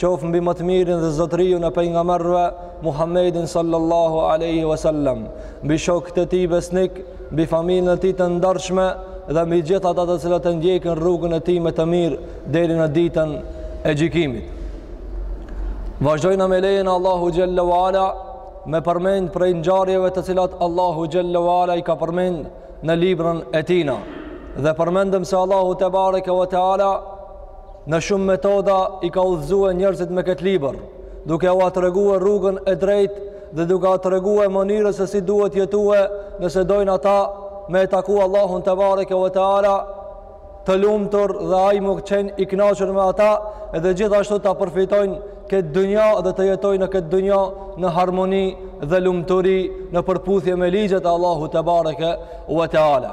Qoftë mbi më të mirin dhe zotëriun e pejgamberëve Muhammedin sallallahu alaihi wasallam, mbi shokët e tij besnikë, mbi familjen e tij të ndershme dhe mbi gjithë ata të cilët e ndjekin rrugën e tij me të mirë deri në ditën e gjykimit. Vazhdojmë me lejen e Allahu xhalla wa ala me përmend prej ngjarjeve të cilat Allahu xhalla wa ala i ka përmend në librin e tina. Dhe përmendëm se Allahu tebareke ve teala Në shumë metoda i ka udhëzue njerëzit me këtë libër, duke ua tregue rrugën e drejtë dhe duke ua tregue mënyrën se si duhet jetue nëse dojnë ata me e taku Allahun tebareke ve teala të lumtur dhe ai me qenë i kënaqur me ata edhe gjithashtu ta përfitojnë këtë dunja dhe të jetojnë në këtë dunja në harmoni dhe lumturi në përputhje me ligjet e Allahut tebareke ve teala.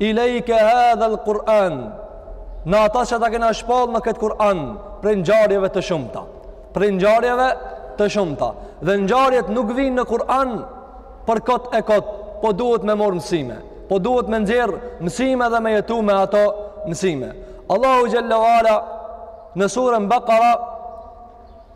Ilejke hadhal Kur'an, në ata që ta kena shpall me këtë Kur'an, prej ngjarjeve të shumta. Prej ngjarjeve të shumta. Dhe ngjarjet nuk vijnë në Kur'an për kot e kot, po duhet me marr mësime. Po duhet me nxjerr mësime dhe me jetu me ato mësime. Allahu xhalla wa ala në suren Bakara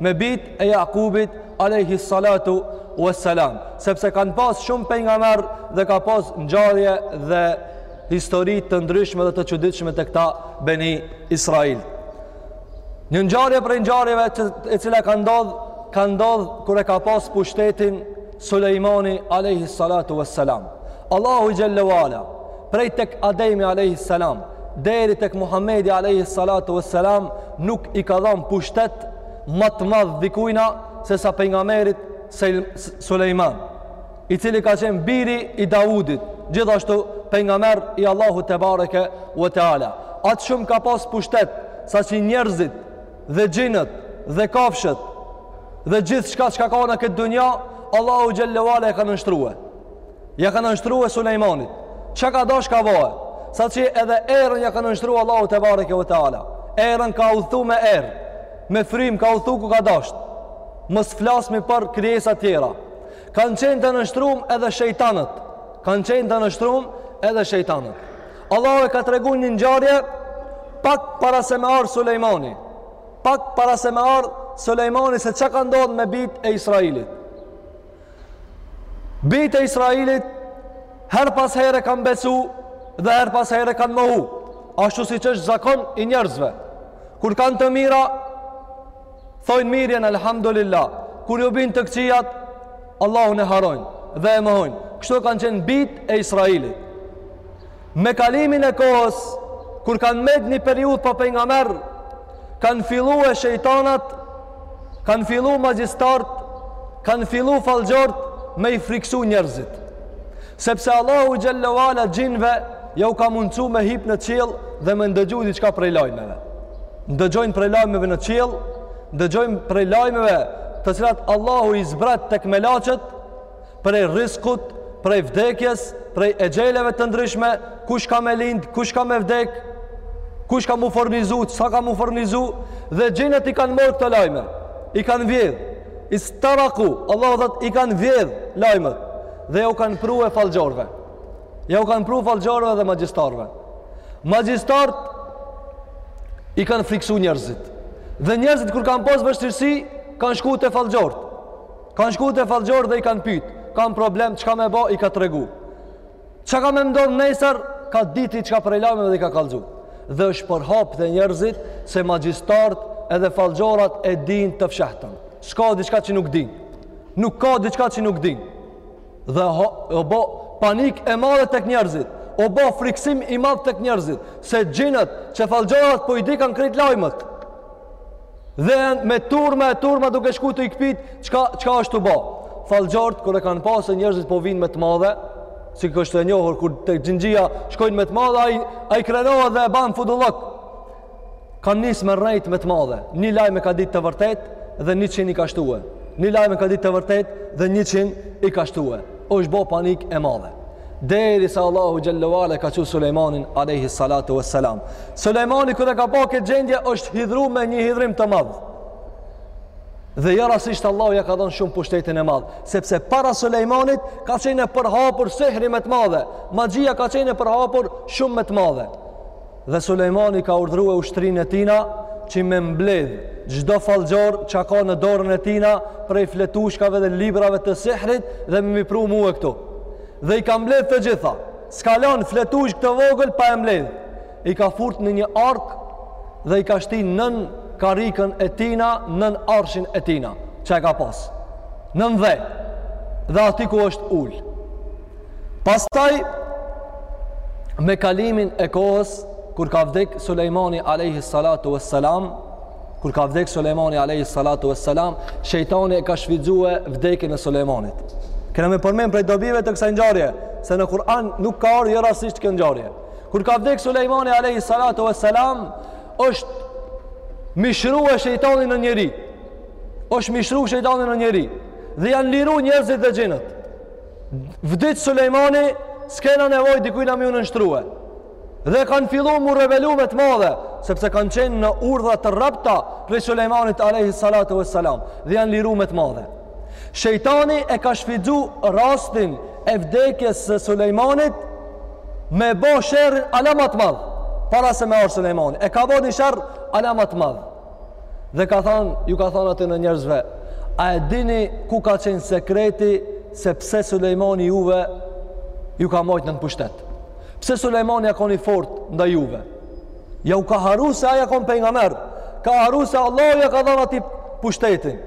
me bijtë e Jakubit alejhi salatu wassalam sepse kanë pas shumë pejgamberë dhe ka pas ngjarje dhe histori të ndryshme dhe të çuditshme te këta beni Israil një ngjarje prej ngjarjeve e cila ka ndodh ka ndodh kur e ka pas pushtetin Sulejmani alejhi salatu wassalam Allahu xhalla wa ala Prej tek Ademi alayhi salam deri tek Muhamedi alayhi salatu wassalam nuk i ka dhënë pushtet më të madh dikujna se sa pejgamberit Sulejman, i cili ka qenë biri i Davudit, gjithashtu pejgamber i Allahut tebareke ve teala. Aq shumë ka pas pushtet saqë njerëzit dhe xhinët dhe kafshët dhe gjithçka çka ka në këtë dunja, Allahu xhalla wa ala e ka nënshtrue. Ja ka nënshtrue Sulejmanit. Çka ka dash ka bo. Saqë edhe erën ja ka nënshtru Allahu tebareke ve teala. Erën ka udhëtu me erë. Me frym ka udhëtu ku ka dash. Mos flasmi për krijesa të tjera. Kanë qenë të nënshtrum edhe shejtanët. Kanë qenë të nënshtrum edhe shejtanët. Allahu e ka tregu një ngjarje pak para se me ardh Sulejmani. Pak para se me ardh Sulejmani se çka ka ndodh me bijtë e Israilit. Bijtë e Israilit herë pas here kanë besu dhe herë pas here kanë mohu. Ashtu siç është zakon i njerëzve. Kur kanë të mira, thojnë mirë jem, alhamdulillah. Kur ju binë të këqijat, Allahun e harrojnë dhe e mohojnë. Kështu kanë qenë bijtë e Israilit. Me kalimin e kohës, kur kanë met një periudh pa pejgamer, kanë fillue shejtanat, kanë fillu magjistart, kanë fillu fallxhort me i friksu njerëzit. Sepse Allahu Xhelle ve Ala xhinve jau ka mundësu me hip në qiell dhe me ndëgju diçka prej lajmeve. Ndëgjojnë prej lajmeve në qiell, ndëgjojnë prej lajmeve të cilat Allahu i zbret tek melaqet, prej rriskut, prej vdekjes, prej exheleve të ndryshme, kush ka me lind, kush ka me vdek, kush ka m'u furnizu, sa ka m'u furnizu, dhe xhinët i kanë morr këto lajme, i kanë vjedh, istaraku, Allah dhe i kanë vjedh lajmet, dhe jau kanë prue fallxhorve, jau kanë pru fallxhorve dhe magjistarve. Magjistart i kanë friksu njerëzit, dhe njerëzit kur kanë pas vështirësi, kanë shku te fallxhort, Kanë shku te fallxhort dhe i kanë pyt, kam problem, çka me bo, i ka tregu. Ça ka me ndodhë nesër, ka dit diçka prej lajme dhe i ka kallzu. Dhe është përhap te njerëzit se magjistart edhe fallxhorat e dinë të fshehtën. S'ka diçka që nuk dinë. Nuk ka diçka që nuk dinë. Dhe o bo panik e madhe tek njerëzit. O bo friksim i madh tek njerëzit. Se xhinët që fallxhorat po i dikan krejt lajmet. Dhe me turma e turma duke shku te i, tu e pit, çka, çka është u bo? Fallxhort, kur e kanë pa se njerzit po vijnë me të madhe, sikur është e njohur, kur te xhinxhia shkojnë me të madhe, ai, ai krenohet dhe e ban fudullëk. Kanë nis me rrejt me të madhe, një lajm e ka dit të vërtetë dhe njëqind i ka shtue. Një lajm e ka dit të vërtetë dhe njëqind i ka shtue. është bo panik e madhe. Derisa Allahu Xhelle ve Ala ka çu Sulejmanin Alejhi Salatu ve Selam. Sulejmani kur ka pa këtë gjendje është hidhru me një hidhrim të madh. Dhe jo rasisht Allahu ia ka dhonë shumë pushtetin e madh. Sepse para Sulejmanit ka qenë e përhapur sehri me të madhe. Magjia ka qenë e përhapur shumë me të madhe. Dhe Sulejmani e ka urdhërue ushtrinë e tina që me mbledh çdo fallxhor çka ka në dorën e tina prej fletushkave dhe librave të sihrit dhe me m'i pru mue këtu. Dhe i ka mbledh të gjitha. S'ka lanë fletushkë të vogël pa e mbledh. I ka fut në një arkë dhe i ka shti nën karrikën e tina nën arshin e tina që e ka pas. Nën dhe dhe aty ku është ul. Pastaj me kalimin e kohës kur ka vdek Sulejmani alayhi salatu wassalam, kur ka vdek Sulejmani alayhi salatu wassalam, shejtani e ka shfrytzue vdekjen e Sulejmanit. Kena me përmend prej dobive të kësaj ngjarje, se në Kur'an nuk ka ardh jo rastisht kjo ngjarje. Kur ka vdek Sulejmani alayhi salatu wassalam, është mishrue shejtani në njeri. Është mishru shejtani në njeri dhe janë liru njerëzit dhe xhinët. Vdiq Sulejmani, s'kena nevojë dikujna m'iu nënshtrue. Dhe kanë fillu m'u rebelu me të madhe, sepse kanë qenë në urdhra të rrepta prej Sulejmanit Alejhi Salatu ue Selam. Dhe janë liru me të madhe. Shejtani e ka shfrytzu rastin e vdekjes së Sulejmanit me bo sherr alamet madh para se me ardh Sulejmani. E ka bo një sherr alamet madh. Dhe ka thanë, ju ka thanë atyne njerëzve, a e dini ku ka qenë sekreti se pse Sulejmani juve ju ka majtë nën pushtet? Pse Sulejmani a kon i fortë ndaj juve? Jau ka harru se ai a konë pejgamer, ka harru se Allahu ja ka dhanë atij pushtetin.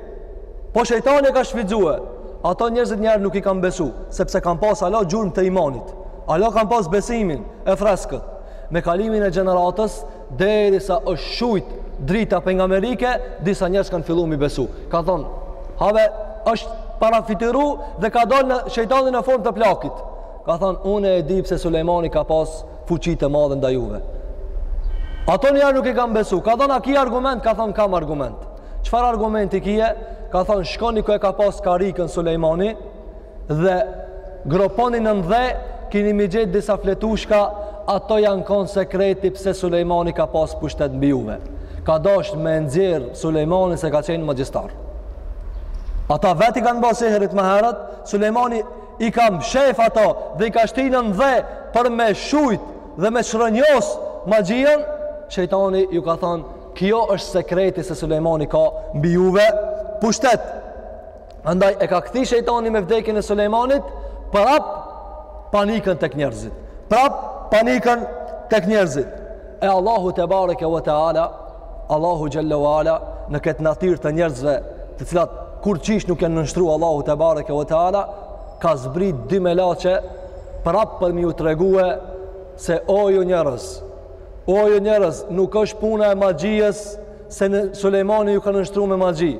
Po shejtani e ka shfrytzue. Ato njerëzit njëherë nuk i kanë besu, sepse kanë pas alo gjurëm të imanit. Halo kanë pas besimin e freskët. Me kalimin e gjeneratës, Derisa është shujt drita pejgamberike, disa njerëz kanë fillu m'i besu. Ka thonë, have, është parafytyru dhe ka dalë shejtani në formë të plakit. Ka thonë, unë e di pse Sulejmani ka pas fuqi të madhe ndaj juve. Ato njëherë nuk i kanë besu. Ka thonë, a ki argument? Ka thonë, kam argument. Çfarë argumenti kije? Ka thonë, shkoni ku e ka pas karrikën Sulejmani, dhe groponi nën dhe kini m'i gjetë disa fletushka ato janë konë sekreti pse Sulejmani ka pas pushtet mbi juve ka dasht me e nxjerr Sulejmanin se ka qenë magjistar ata vetë i kanë bo sihret më herët Sulejmani i ka mshef ato dhe i ka shti nën dhe për me shujt dhe me çrrënjos magjinë shejtani ju ka thonë kjo është sekreti se Sulejmani ka mbi juve pushtet Andaj e ka kthy shejtani me vdekjen e Sulejmanit prap panikën tek njerëzit. Prap panikën tek njerëzit. E Allahu tebareke ve teala, Allahu xhel-le ve ala në këtë natyrë të njerëzve, të cilat kurqysh nuk janë nënshtru Allahut tebareke ve teala, ka zbrit dy melaqe prap për m'ju tregue se o ju njerëz, o ju njerëz, nuk është puna e magjisë se Sulejmani ju ka nënshtru me magji.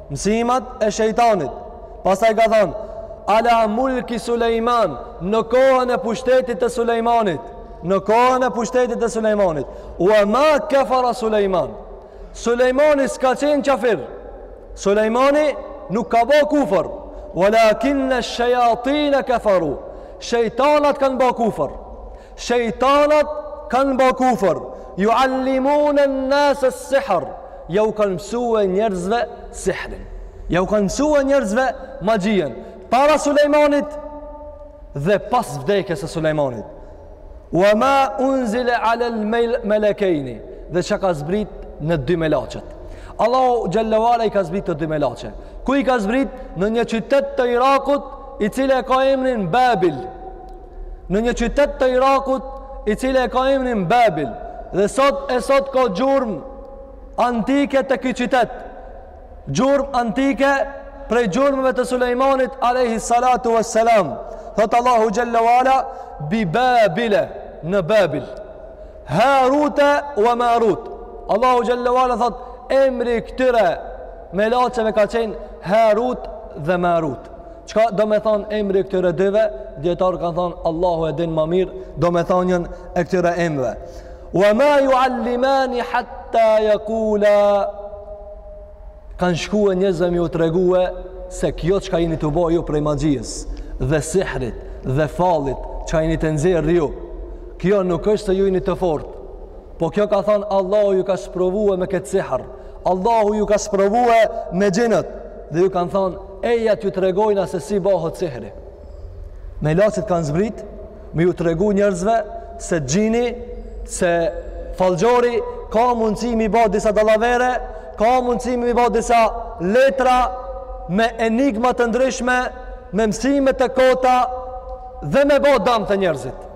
Mësimet e shejtanit. Pastaj ka thanë: "Ala mulki Sulejman", në kohën e pushtetit të Sulejmanit, në kohën e pushtetit të Sulejmanit. "Wa ma kafara Sulejman". Sulejmani s'ka qenë qafir. Sulejmani nuk ka ba kufër. "Walakin ash-shayatina kafaru". Shejtanat kanë ba kufër. Shejtanat kanë ba kufër, ju allimune në nëse sihër, ja u kanë mësu e njerëzve sihërin, ja u kanë mësu e njerëzve magjien, para Sulejmanit dhe pas vdekjes së Sulejmanit. Ue ma unzile alel melekejni, dhe çka ka zbrit në dy melaqet. Allahu xhelle ve ala i ka zbrit te dy melaqe. Ku i ka zbrit? Në një qytet të Irakut, i cili e ka emrin Babil. Në një qytet të Irakut, i cili e ka emrin Babil, dhe sot e sot ka gjurmë antike te ky qytet. Gjurmë antike prej gjurmëve të Sulejmanit alayhi salatu wassalam. Thotë Allahu xhalla wa ala bi Babile në Babil. Haruta wa Marut. Allahu xhalla wa ala thotë emri këtyre melaqeve ka qenë Harut dhe Marut. Çka do me thonë emri i këtyre dyve, dijetarë kanë thonë Allahu e din ma mirë, domethanien e këtyre emrave. Wa ma juallimani hatta jakula, kanë shkue njerëzve me ju tregue se kjo çka jeni tu ba ju prej magjisë dhe sihrit dhe fallit çka jeni tu nxjerr ju. Kjo nuk është se ju jeni të fortë, po kjo ka thonë Allahu ju ka sprovue me këtë sihr, Allahu ju ka sprovue me xhinët, dhe ju kanë thonë Eja t'ju tregojna se si bahet sihri. Melaqet kanë zbrit, me ju tregu njerëzve se xhini, se fallxhori, ka mundësi mi ba disa dalavere, ka mundësi mi ba disa letra me enigma të ndryshme, me mësime të kota dhe me ba dam te njerëzit.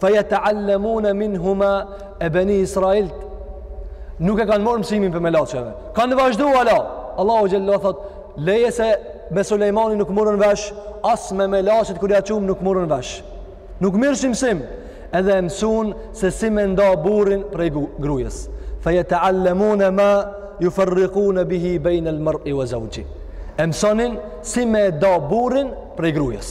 Fa jataallemune minhuma e beni Israilt. Nuk e kanë morë mësimin prej melaqeve. Kanë vazhdu ala. Allahu xhelle thot, leje se me Sulejmani nuk morën vesh, as me melaqet kur ja çum nuk morën vesh. Nuk mirrshin mësim, edhe e mësun se si me nda burrin prej grujes. Fa jataallemune ma juferrikune bihi bejnel mer'i ve zeuxhih. E mësonin si me da burrin prej grujes.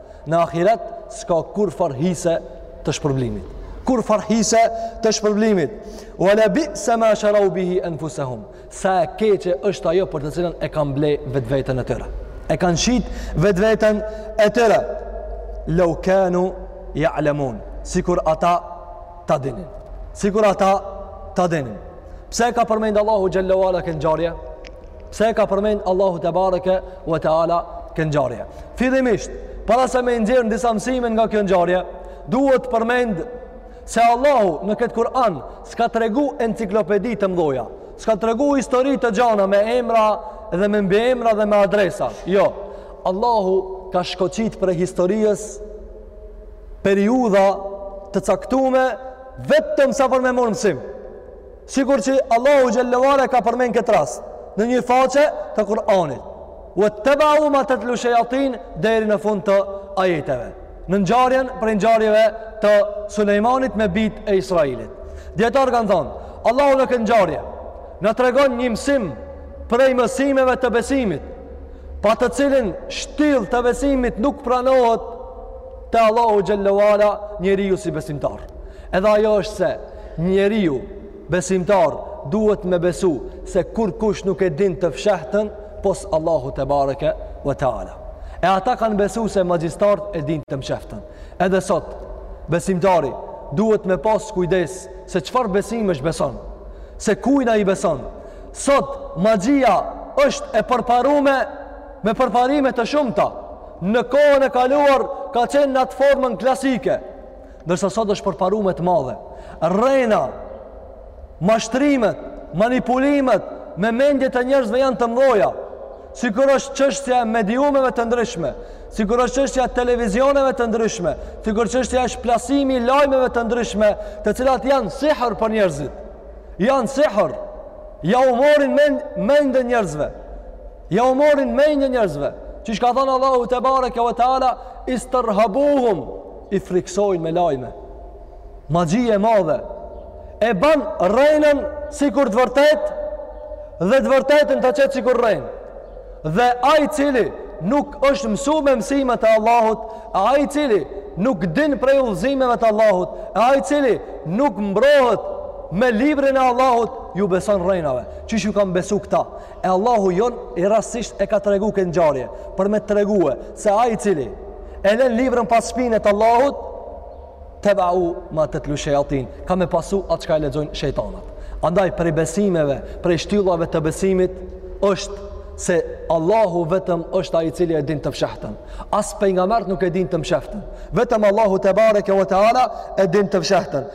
Në ahiret s'ka kurrfar hise të shpërblimit. Kurrfar hise të shpërblimit. Ue lebi'se ma sharau bihi enfusehum. Sa e keqe është ajo për të cilën e kanë ble vetveten e tyre. E kanë shit vetveten e tyre. Lau kanu jaalemun. Sikur ata ta dinin. Sikur ata ta dinin. Pse e ka përmendë Allahu xhelle ve ala kët ngjarje? Pse e ka përmend Allahu te bareke u te ala kët ngjarje. Fillimisht, para se me nxjerr disa mësime nga kjo ngjarje, duhet të përmend se Allahu në këtë Kur'an s'ka tregu enciklopedi të mëdha. S'ka tregu histori të gjana me emra dhe me mbiemra dhe me adresa. Jo. Allahu ka shkoqit prej historisë periudha të caktume vetëm sa për me marrë mësim. Sikur që Allahu xhelle ve ala ka përmend këtë rast, në një faqe të Kur'anit. Vettebeu ma tetlu shejatin deri në fund të ajeteve. Në ngjarjen prej ngjarjeve të Sulejmanit me bijt e Israelit. Dijetarët kanë thonë, Allahu në këtë ngjarje, na tregon një mësim prej mësimeve të besimit, pa të cilin shtyllë të besimit nuk pranohet te Allahu xhelle ve ala njeriu si besimtar. Edhe ajo është se njeriu besimtar duhet me besu se kurkush nuk e din të fshehtën pos Allahu te bareke ve teala. E ata kanë besu se magjistart e din të mshehtën. Edhe sot besimtari duhet me pas kujdes se çfarë besimesh beson, se kujna i beson. Sot magjia është e përparume me përparime të shumta. Në kohën e kaluar ka qenë në atë formën klasike. Ndërsa sot është përparu me të madhe. Rrena, mashtrimet, manipulimet, me mendje të njerëzve janë të mdhaja. Sikur është çështja e mediumeve të ndryshme, sikur është çështja e televizioneve të ndryshme, sikur çështja është plasimi i lajmeve të ndryshme, të cilat janë sihër për njerëzit. Janë sihër. Jau morin mendtë njerëzve. Jau morin mendtë njerëzve. Qysh ka thonë Allahu te bareke ve teala, isterhebuhum, i frikësojnë me lajme. Magji e madhe e ban rrejnën sikur të vërtet dhe të vërtetën ta qet sikur rrejn. Dhe ai i cili nuk është mësu me mësimet e Allahut, ai i cili nuk din prej udhëzimeve të Allahut, ai i cili nuk mbrohet me librin e Allahut, ju beson rrejnave. Qysh ju kanë besu këta? E Allahu jo rastësisht e ka tregu këtë ngjarje për me tregue se ai i cili e lën librin pas shpinës të Allahut tebeu ma tetlu shejatin ka me pasu atë çka e lexojnë shejtanat. Andaj prej besimeve, prej shtyllave të besimit është se Allahu vetëm është ai i cili e din të fshehtën. As pejgamberët nuk e din të mshehtën. Vetëm Allahu te bareke ve teala e din të fshehtën.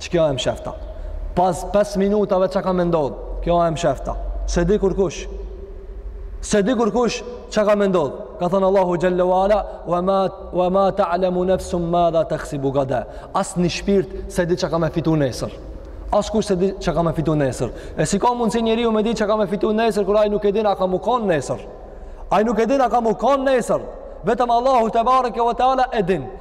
Që kjo e mshefta? Pas 5 minutave çka ka me ndodhë? Kjo e mshefta. S'e di kurkush. S'e di kurkush çka ka me ndodhë? Ka thënë Allahu xhelle ve ala, wa ma ta'lemu nefsun madha teksibu gada. As një shpirt s'e di çka ka me fitu nesër. Askush s'e di çka ka me fitu nesër. E si ka mundësi njeriu me di çka ka me fitu nesër, kur ai nuk e din a ka mu konë nesër. Ai nuk e din a ka mu konë nesër. Vetëm Allahu tebareke ve teala e din.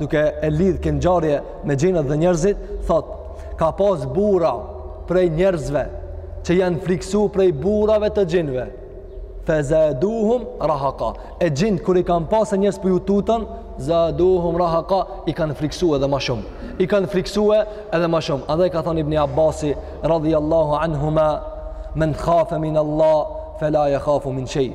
duke e lidh këtë ngjarje me xhinat dhe njerëzit, thot, ka pas burra prej njerëzve që janë friksu prej burrave të xhinve. Fazaduhum rahaqa. E xhint kur i kanë pa se njerëz po ju tutën, zaduhum rahaqa, i kanë friksu edhe ma shumë. I kanë friksu edhe ma shumë. Andaj ka thënë Ibn Abbasi radhiyallahu anhuma, "Men khafa min Allah, fala yakhafu min shay."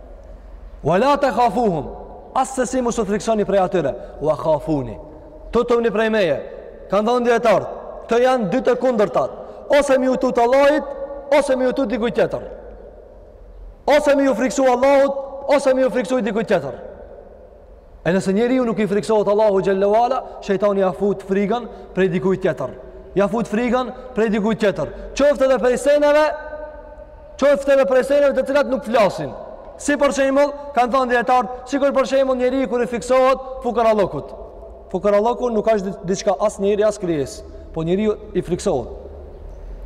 Wala tekhafuhum, assesi mos u friksoni prej atyre, wa khafuni, tutuni prej meje, kanë thënë dijetarët, këto janë dy të kundërtat, ose m'iu tut Allahut, ose m'iu tut dikuj tjetër, ose m'iu friksu Allahut, ose m'iu friksu dikuj tjetër. E nëse njeriu nuk i friksohet Allahu xhelle ve ala, shejtani ja fut frigën prej dikuj tjetër. Ja fut frigën prej dikuj tjetër. Qoftë edhe prej seneve, qoftë edhe prej seneve të cilat nuk flasin. Si për shembull, kanë thënë dijetarët, sikur për shembull njeriu kur i friksohet fukarallokut. Fukaralloku nuk është diçka as njeri as krijesë, po njeriu i friksohet.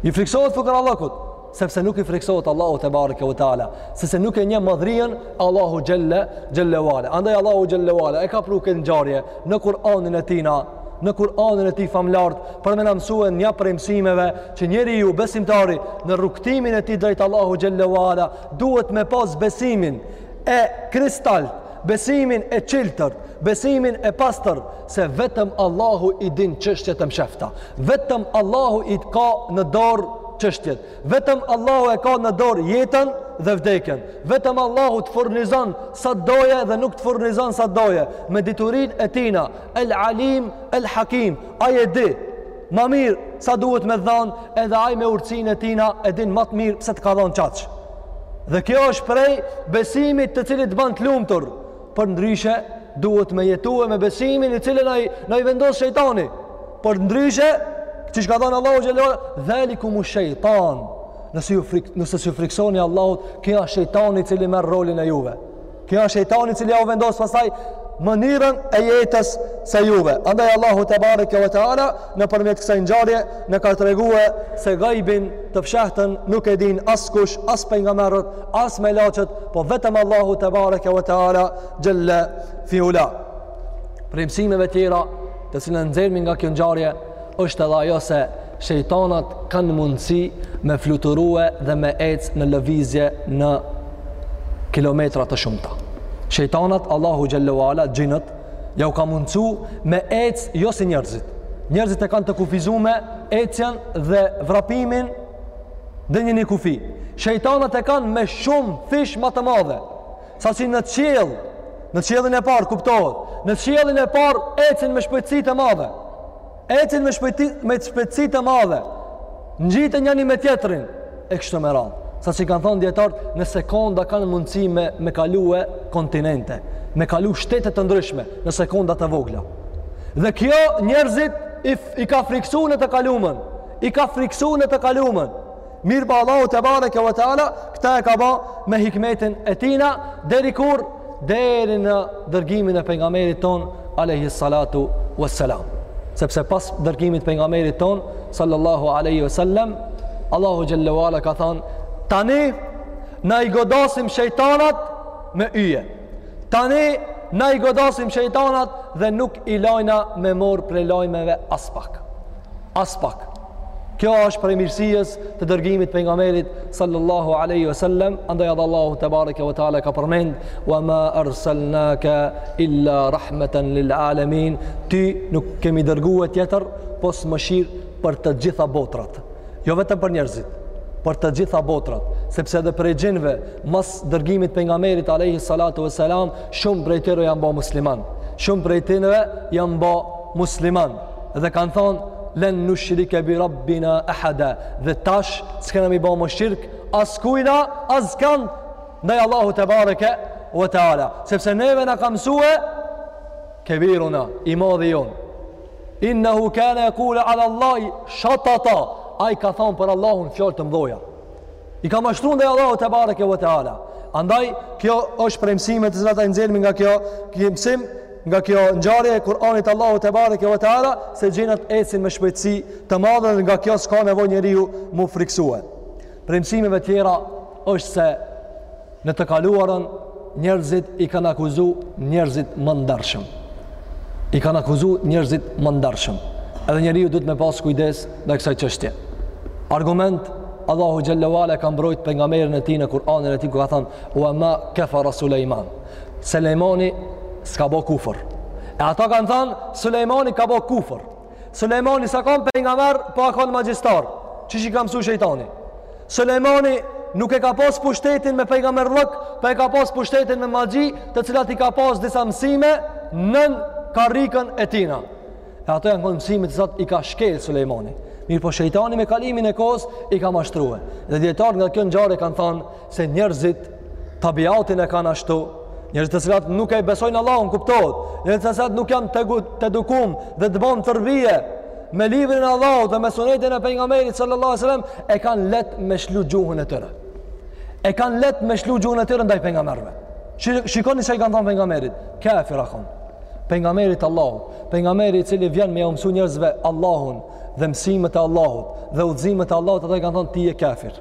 I friksohet fukarallokut. sepse nuk i friksohet Allahu tebareke ve teala, sepse nuk e njeh madhrinë Allahu xhelle ve ala. Andaj Allahu xhelle ve ala e ka pru këtë ngjarje në Kur'anin e tina, në Kur'anin e Tij famlart për me na mësue një prej mësimeve që njeriu besimtari në rrugëtimin e tij drejt Allahu xhelle ve ala duhet me pas besimin e kristalt, besimin e çiltër, besimin e pastër, se vetëm Allahu i din çështjet e mshefta. Vetëm Allahu i ka në dorë çështjet. Vetëm Allahu e ka në dorë jetën dhe vdekjen. Vetëm Allahu të furnizon sa t'dojë dhe nuk të furnizon sa t'dojë. Me diturinë e tina, el alim, el hakim, ai e di ma mirë sa duhet me dhanë, edhe ai me urtsinë e tina, e din ma të mirë pse të ka dhanë qaq. Dhe kjo është prej besimit të cilit të ban të lumtur, Përndryshe, duhet me jetue me besimin i cili na i vendos shejtani. Përndryshe, qysh ka thonë Allahu xhelle ve ala, dhelikumu shejtan, nëse s'ju frik, nëse s'ju friksoni Allahut, ky a shejtani i cili merr rolin e juve. Ky a shejtani i cili jau vendos pastaj mënyrën e jetës së juve. Andaj Allahu tebareke ve teala, nëpërmjet kësaj ngjarje, na ka tregue se gajbin të fshehtën nuk e din askush, as pejgamerët, as me laçët, po vetëm Allahu tebareke ve teala jelle fi ula. Prej mësimeve tjera, të cilën nxjerrim nga kjo ngjarje, është edhe ajo se shejtanat kanë mundësi me fluturue dhe me ecë në lëvizje në kilometra të shumta. Shejtanat Allahu xhelle ve ala xhinët jau ka mundësu me ecë jo si njerëzit. Njerëzit e kanë të kufizume ecjen dhe vrapimin deri në një kufi. Shejtanat e kanë me shumëfish ma të madhe. Saqi në qiell, në qiellin e parë kuptohet. Në qiellin e parë ecin me shpejtësi të madhe. Ecin me shpejtësi me shpejtësi të madhe. Ngjiten njani me tjetrin e kështu me radhë. Saqi kanë thanë dijetarët, në sekonda kanë mundësi me me kalue kontinente, me kalu shtete të ndryshme në sekonda të vogla. Dhe kjo njerëzit i, i ka friksu në të kalumen. i ka friksu në të kalumen mirëpo Allahu tebareke ve teala këta e ka ba me hikmetin e tina deri kur deri në dërgimin e pejgamberit tonë alejhi salatu ve selam sepse pas dërgimit pejgamberit tonë sallallahu alejhi ve selem Allahu xhelle ve ala ka thanë tani na i godasim shejtanat me yje tani na i godasim shejtanat dhe nuk i lajna me marrë prej lajmeve aspak Aspak. Kjo është prej mirësisë të dërgimit pejgamberit sallallahu alaihi wasallam, andaj edhe Allahu tebareke ve teala ka përmend wa ma arsalnaka illa rahmatan lil alamin, ty nuk kemi dërgu tjetër pos mëshirë për të gjitha botrat. Jo vetëm për njerëzit, për të gjitha botrat, sepse edhe prej xhinve mas dërgimit pejgamberit alaihi salatu wasalam, shumë prej tyre janë ba musliman. Shumë prej tyre janë ba musliman. dhe kanë thanë len nushrike bi rabbina ehada dhe tash s'kena me i ba mo shirk askujna askënd ndaj Allahu tebareke ve teala sepse neve na ka msue kebiruna i madhi jonë innehu kane jekulu ala Allahi shatata ai ka thanë për Allahun fjalë të mdhaja i ka mashtru ndaj Allahu tebareke ve teala andaj kjo është prej mësimeve të cilat i nxjerrmi nga kjo, ky mësim nga kjo ngjarje e Kur'anit Allahu tebareke ve teala se xhinat ecin me shpejtësi të madhe dhe nga kjo s'ka nevojë njeriu m'u friksue. Prej mësimeve tjera është se në të kaluarën njerëzit i kanë akuzu njerëzit më ndershëm. I kanë akuzu njerëzit më ndershëm. Edhe njeriu duhet me pas kujdes ndaj kësaj çështje. Argument Allahu xhelle ve ala e ka mbrojt pejgamberin e tij në Kur'anin e tij ku ka thanë Ua ma kefera Sulejman Sulejmani s'ka bo kufër. E ata kanë thanë, Sulejmani ka bo kufër. Sulejmani s'a kanë pejgamber, po a kanë magjistar, që i ka mësu shejtani. Sulejmani nuk e ka pas pushtetin me pejgamberllëk, po e ka pas pushtetin me magji, të cilat i ka pas disa mësime nën karrikën e tina. E ato janë kanë mësime të cilat i ka shkel Sulejmani. Mirëpo shejtani me kalimin e kohës i ka mashtrue. Dhe dijetarët nga kjo ngjarje kanë thanë, se njerëzit tabiatin e kanë ashtu njerëzit të cilat nuk e besojnë Allahun kuptohet njerëzit të cilat nuk janë të, të edukum dhe të bamë terbije me librin e Allahut dhe me sunetin e pejgamberit sallallahu alajhi wasallam e kanë leht me shlu gjuhën e tyre e kanë leht me shlu gjuhën e tyre ndaj pejgamberëve shikoni se i kanë thënë pejgamberit kafir a kon pejgamberi i Allahut pejgamberi i cili vjen me ja u mësu njerëzve Allahun dhe mësimet e Allahut dhe udhëzimet e Allahut ata i kanë thënë ti je kafir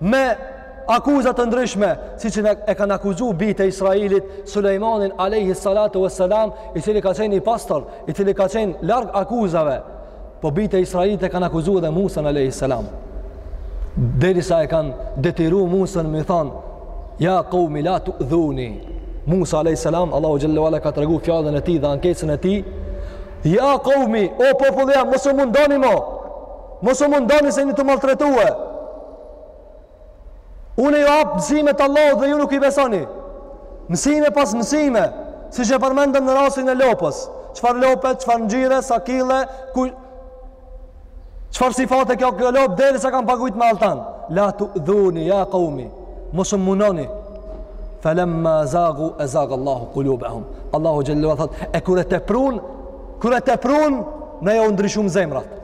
me akuza të ndryshme, siç e kanë akuzu bijtë e Israelit, Sulejmanin Alejhi Salatu ue Selam, i cili ka qenë i pastër, i cili ka qenë larg akuzave, po bijtë e Israelit e kanë akuzu edhe Musan Alejhi Selam. Derisa e kanë detyru Musan, me i thanë, ja kaumi la tudhuni. Musa Alejhi Selam, Allahu Xhelle ue ala ka tregu fjalën e tij dhe ankesën e tij, ja kaumi, o populli jem, mos më mundoni mo, Mos më mundoni se jeni tu më maltretue. Unë ju jap mësimet e Allahut dhe ju nuk i besoni. Mësime pas mësime, siç e përmendëm në rastin e lopës. Çfarë lope, çfarë ngjyre, sa kile, ku çfarë sifate kjo kjo lopë derisa kanë paguajt me altan. La tudhuni ya qawmi. Mos më mundoni. Falamma zagu azaga Allahu qulubahum. Allahu jalla wa thot e kur e teprun, kur e teprun, na ja u ndryshum zemrat.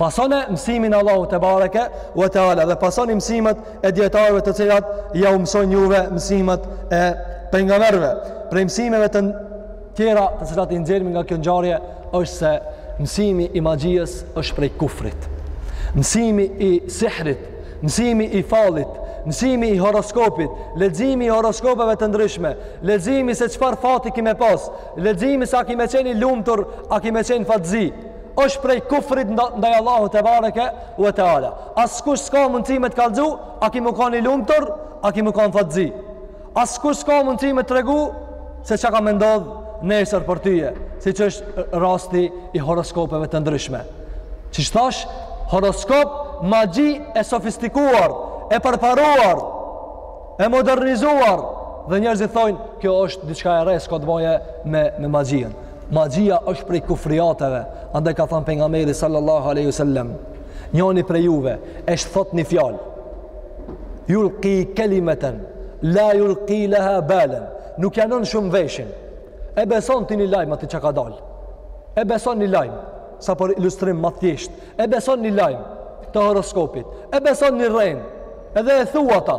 Pasone mësimin e Allahut tebareke ue teala dhe pasoni mësimet e dijetarëve të cilat ja u mësojnë juve mësimet e pejgamberëve. Prej mësimeve të tjera të cilat i nxjerrim nga kjo ngjarje është se mësimi i magjisë është prej kufrit. Mësimi i sihrit, mësimi i fallit, mësimi i horoskopit, leximi i horoskopeve të ndryshme, leximi se çfarë fati ki me pas, leximi se a ki me qenë i lumtur, a ki me qenë fatzi, është prej kufrit ndaj Allahut tebareke ue teala. Askush s'ka mundësi me të kallxu, a ki me kanë i lumtur, a ki me kanë fatzi. Askush s'ka mundësi me të tregu se çka ka me ndodh nesër për tyje, siç është rasti i horoskopeve të ndryshme. Siç thash, horoskop magji e sofistikuar, e përparuar, e modernizuar dhe njerëzit thojnë, kjo është diçka e re, s'ka të bëjë me me magjinë. Magjia është prej kufriateve, andaj ka thënë pejgamberi sallallahu alaihi wasallam, njani prej juve e thot një fjalë. Yulqi kalimatan la yulqi laha balan. Nuk ja vnon shumë veshin. E beson ti një lajm atë çka ka dal. E beson një lajm sa për ilustrim ma thjesht. E beson një lajm të horoskopit. E beson një rrenë. Edhe e thu ata.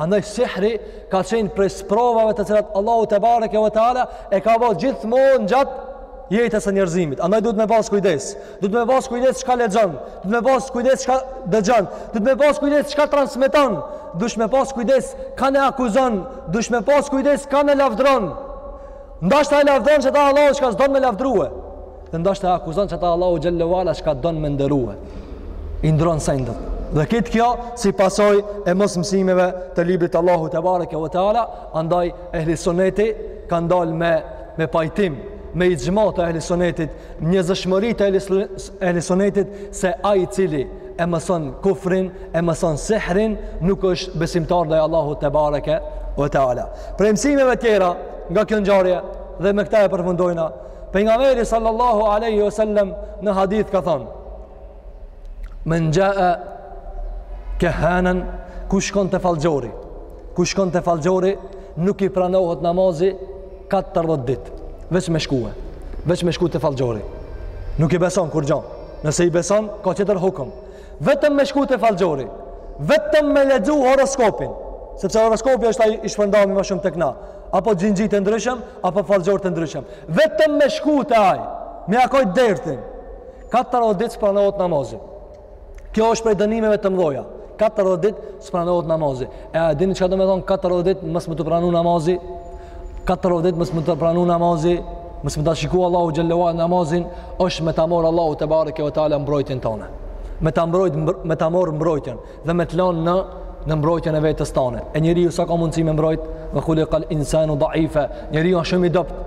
Andaj sihri ka qenë prej sprovave të cilat Allahu tebareke ve teala e ka bo gjithmonë gjatë jetës së njerëzimit. Andaj duhet me pas kujdes. Duhet me pas kujdes çka lexon, duhet me pas kujdes çka dëgjon, duhet me pas kujdes çka transmeton, duhet me pas kujdes kan e akuzon, duhet me pas kujdes kan e lavdron. Ndashta e lavdon qeta Allahu çka s'don me lavdrue. Dhe ndashta e akuzon qeta Allahu xhele ve ala çka don me nderue. I ndron sendet. Dhe krejt kjo si pasojë e mosmësimeve të librit t'Allahut tebareke ve teala, andaj ehli suneti kanë dalë me, me pajtim, me ixhma të ehli sunetit, njëzëshmëri të ehli sunetit se ai i cili e mëson kufrin, e mëson sihrin, nuk është besimtar ndaj Allahut tebareke ve teala. Prej mësimeve tjera, Nga kjo ngjarje dhe me këtë e përfundojna, pejgamberi sallallahu alaihi wasallam në hadith ka thënë: Men xhaa kahinen kush shkon te fallxhori, kush shkon te fallxhori nuk i pranohet namazi 40 ditë, veç me shkue, veç me shku te fallxhori. Nuk i beson kurgjon. Nëse i beson, ka qetër hukum. Vetëm me shku te fallxhori, vetëm me lexu horoskopin, sepse horoskopi është ai i shpërndami ma shumë tek na, apo xhinxhi të ndryshëm, apo fallxhor të ndryshëm. Vetëm me shku te ai, me ja kajt dertin. Katërdhetë ditë s'pranohet namazi. Kjo është prej dënimeve të mëdha. Katërdhetë ditë S'pranohet namazi. E a dini çka do me thonë 40 ditë mos me t'u pranu namazi? 40 ditë mos me t'u pranu namazi? Mos me ta shiku Allahu xhele ve ala namazin, është me ta marr Allahu tebareke ve taala mbrojtjen tone. Me ta mbrojt me ta marr mbrojtjen dhe me t'lan në në mbrojtjen e vetes tone. E njeriu sa ka mundësi me mbrojt, wa khuliqal insanu dhaifa. Njeriu është shumë i dobët.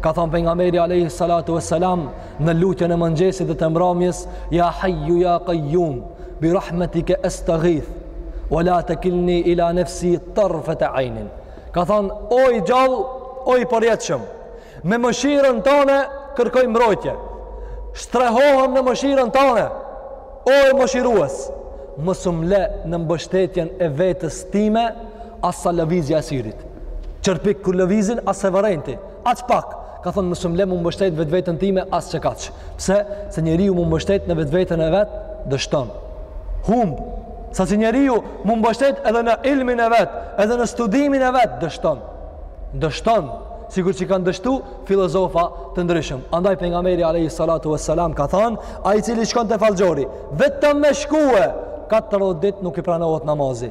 Ka thonë pejgamberi alayhi salatu wassalam, në lutjen e mëngjesit dhe të mbrëmjes ja hayyu ya qayyum bi rahmetika astaghith wa la takilni ila nafsi tarfat ayn ka thon o i gjall o i përjetshëm me mëshirën tone kërkoj mbrojtje strehohem në mëshirën tone o i mëshirues mos um le në mbështetjen e vetes time as sa lëvizja e syrit qerpikt kur lëvizin as s'e vëren ti aq pak Ka thënë mos më le m'u mbështet vetveten time as që kaq. Pse? Se njeriu m'u mbështet në vetveten e vet dështon. Humb. Saqë njeriu m'u mbështet edhe në ilmin e vet, edhe në studimin e vet dështon. Dështon. Sikur që kanë dështu filozofa të ndryshëm. Andaj Pejgamberi alejhi salatu ve selam ka thënë, ai i cili shkon te fallxhori, vetëm me shkue, 40 dit nuk i pranohet namazi.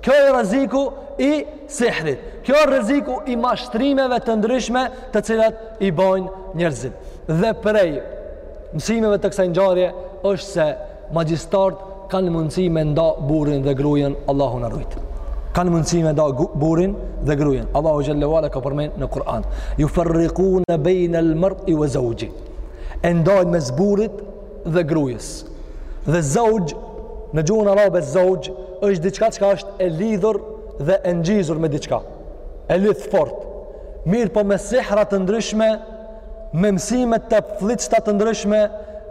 Kjo është rreziku i sihrit. Kjo është rreziku i mashtrimeve të ndryshme të cilat i bojnë njerëzit. Dhe prej mësimeve të kësaj ngjarje është se magjistart kanë mundësi me nda burrin dhe grujen Allahu na rujt. Kanë mundësi me nda burrin dhe grujen. Allahu xhelle ve ala ka përmend në Kur'an. Juferrikune bejnel mer'i ve zeuxhi. E ndajnë mes burrit dhe grujes. Dhe zeuxh, në gjuhën arabe zeuxh, është diçka që është e lidhur dhe e ngjizur me diçka. E lidh fort. Mirëpo me sihra të ndryshme, me mësime të flliçta të ndryshme,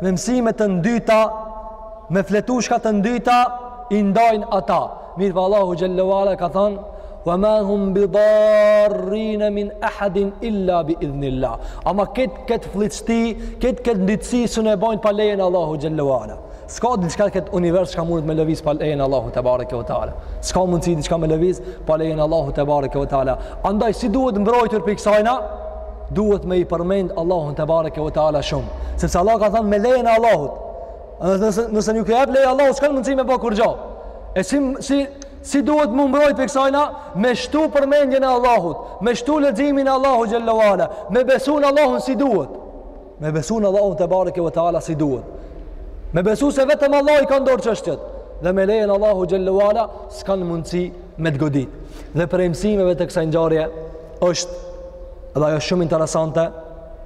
me mësime të ndyta, me fletushka të ndyta, i ndajnë ata. Mirëpo Allahu xhelle ve ala ka thanë, wa ma hum bi darrine min ahadin illa bi idhnillah ama ket ket flliçti ket ket ndytsi s'un e bojn pa lejen Allahu xhelle ve ala s'ka diçka ket univers që munet me lëviz pa lejen Allahu tebareke ve teala s'ka mundsi diçka me lëviz pa lejen Allahu tebareke ve teala andaj si duhet mbrojtur pe kësajna duhet me i përmend Allahun tebareke ve teala shumë sepse Allah ka thënë me lejen e Allahut Edhe nëse, nëse nuk e jep leje Allahu, s'kanë mundësi me bo kurgjo. E si, si, si duhet m'u mbrojt prej kësajna? Me shtu përmendjen e Allahut, me shtu leximin e Allahu xhelle ve ala, me besu në Allahun si duhet. Me besu në Allahun tebareke ve teala si duhet. Me besu se vetëm Allah i ka n'dorë çështjet. Dhe me lejen Allahu xhelle ve ala, s'kanë mundësi me të godit. Dhe prej mësimeve të kësaj ngjarje, është, edhe ajo shumë interesante,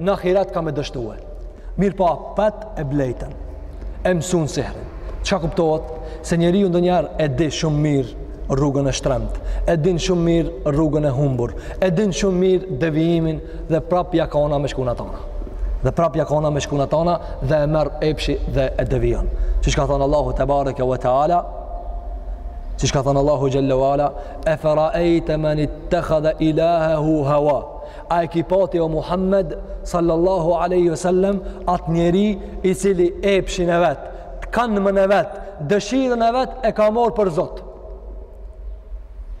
në ahiret ka me dështue. Mirëpo opet e blejtën, e mësun sihrin. Çka kuptohet? Se njeriu ndonjëherë e di shumë mirë rrugën e shtremt, e din shumë mirë rrugën e humbur, e din shumë mirë devijimin dhe prap ja ka ona me shku n'at onë. Dhe prap ja ka ona me shku n'at onë dhe e merr epshi dhe e devijon. Qysh ka thonë Allahu tebareke ve teala, qysh ka thonë Allahu xhelle ve ala, e fe raejte men ittekhadhe ilahehu hawa, A e ki pa ti o Muhammed sallallahu alejhi ve sellem atë njeri i cili epshin e vet, t'kanmen e vet, dëshirën e vet e ka morr për Zot.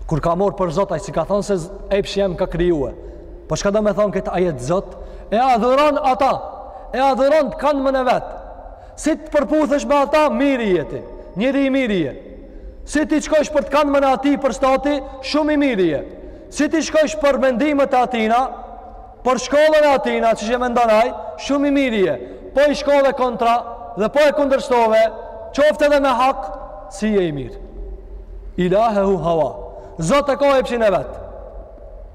Kur ka morr për Zot, ai s'ka thonë se epshi jem m'ka krijue. Po çka do me thonë këtë ajet Zot? E adhuron ata, e adhuron t'kanmen e vet. Si të përputhesh me ata, i miri je ti. Njeri i miri je. Si t'i shkojsh për tekanmën e atij për stati, shumë i miri je. Si t'i shkojsh për mendimet e atina, për shkollën e atina, qysh e mendon ai, shumë i miri je. Po i shkove kontra dhe po e kundërshtove, qoftë edhe me hak, s'i je i mirë. Ilahehu hava. Zot e ka epshin e vet.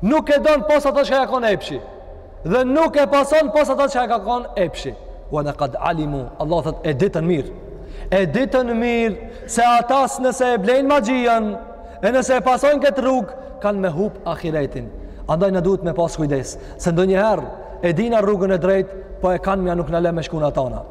Nuk e don pos atë çka ja kon epshi. dhe nuk e pason pas ata çka ja kon epshi wa lakad alimu Allah thot e ditën mirë e ditën mirë se ata se nëse e blejnë magjinë e nëse e pasojnë këtë rrugë kanë me hup ahiretin andaj na duhet me pas kujdes se ndonjëherë e dina rrugën e drejt po tekanmja nuk na le me shku në to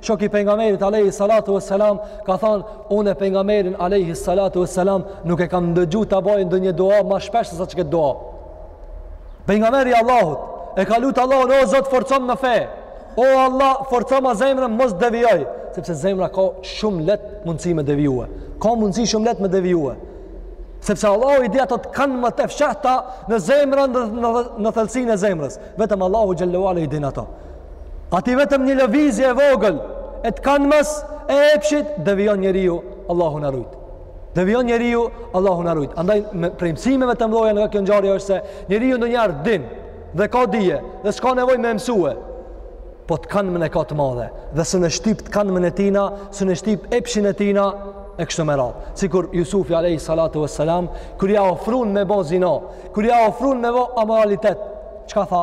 Shoki i pejgamberit alayhi salatu vesselam ka thënë, unë pejgamberin alayhi salatu vesselam nuk e kam dëgjuar ta bëjë ndonjë dua më shpesh se sa qët dua. Pejgamberi i Allahut e ka lutur Allahun, o Zot, forcoma në fe. O Allah, forcoma zemrën, mos devijoj, sepse zemra ka shumë leht mundësi me devijue. Ka mundësi shumë leht me devijue. Sepse Allahu i di ato tekanmë më të fshehta në zemrën dhe në, në, në thellësinë e zemrës. Vetëm Allahu xhelle ve ala i din ato. Aty vetëm një lëvizje e vogël e tekanmës e epshit devijon njeriu Allahu na rujt devijon njeriu Allahu na rujt andaj prej mësimeve të mdhoja nga kjo ngjarje është se njeriu ndonjëherë din dhe ka dije dhe s'ka nevojë me mësue po tekanmën e ka të madhe dhe s'e nënshtyp tekanmën e tina s'e nënshtyp epshin e tina e kështu me radhë. Sikur Jusufi alayhi salatu vesselam, kur ia ofruan me bo zina, kur ia ofruan me bo amoralitet, çka tha?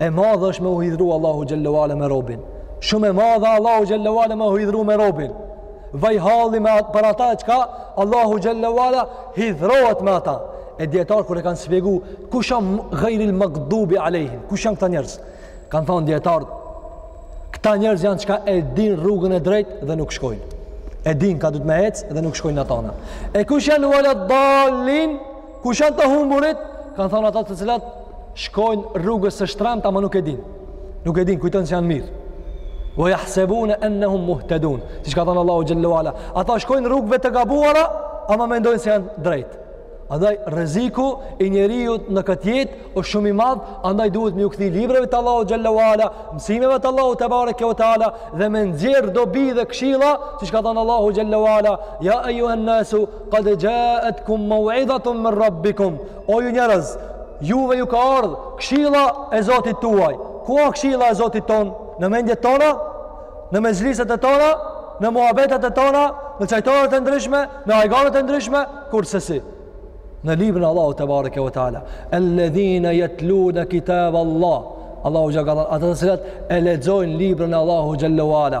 e madhe është me u hidhru Allahu xhelle ve ala me robin shumë e madhe Allahu xhelle ve ala me u hidhru me robin vaj halli për ata e çka Allahu xhelle ve ala hidhrohet me ata e dijetarët kur e kanë shpjegu kush jan gajril magdubi alejhim kush jan këta njerëz kanë thonë dijetarët këta njerëz janë çka e din rrugën e drejt dhe nuk shkojnë e din kah duhet me ec dhe nuk shkojnë në to e kush jan ualad dalin Kush janë të humburit? Kanë thënë ata të cilat shkojnë rrugës së shtremtë ama nuk e dinë. Nuk e dinë kujtojnë se janë mirë. Wa yahsabuna annahum muhtadun. Siç ka thënë Allahu xhallahu ala, ata shkojnë rrugëve të gabuara ama mendojnë se janë drejt. Andaj rreziku i njeriu në këtë jetë është shumë i madh, andaj duhet me ju kthy librave të Allahu xhallahu ala, mësimeve të Allahu tebareke ve taala dhe me nxjerr dobi dhe këshilla, siç ka thënë Allahu xhallahu ala, ya ayyuhan nasu Qad ja'atkum maw'idhatun min rabbikum. O ju njerëz, juve ju ka ardhur këshilla e Zotit tuaj. Ku është këshilla e Zotit tonë? Në mendjet tona, në mexhliset e tona, në muhabetet e tona, në çajtoret e ndryshme, në ajganet e ndryshme, kurrsesi në librin e Allahut tebareke ve teala, alladhina yatluna kitab Allah. Allahu ja gadan, ata të cilat e lexojnë librin e Allahu xhallahu ala.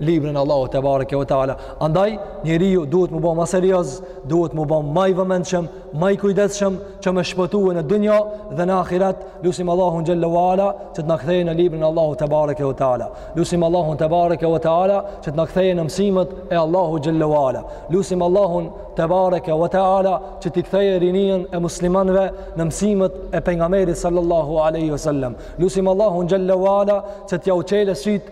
librin e Allahut tebareke ve teala. Andaj njeriu duhet m'u bo ma serioz, duhet m'u bo ma i vëmendshëm, ma i kujdesshëm që me shpëtu në dynja dhe në ahiret. Lusim Allahun xhallahu ala që të na kthejë në librin e Allahut tebareke ve teala. Lusim Allahun tebareke ve teala që të na kthejë në mësimet e Allahut xhallahu ala. Lusim Allahun tebareke ve teala që t'i kthejë rininë e muslimanëve në mësimet e pejgamberit sallallahu alaihi wasallam. Lusim Allahun xhallahu ala që t'jau çelë sytë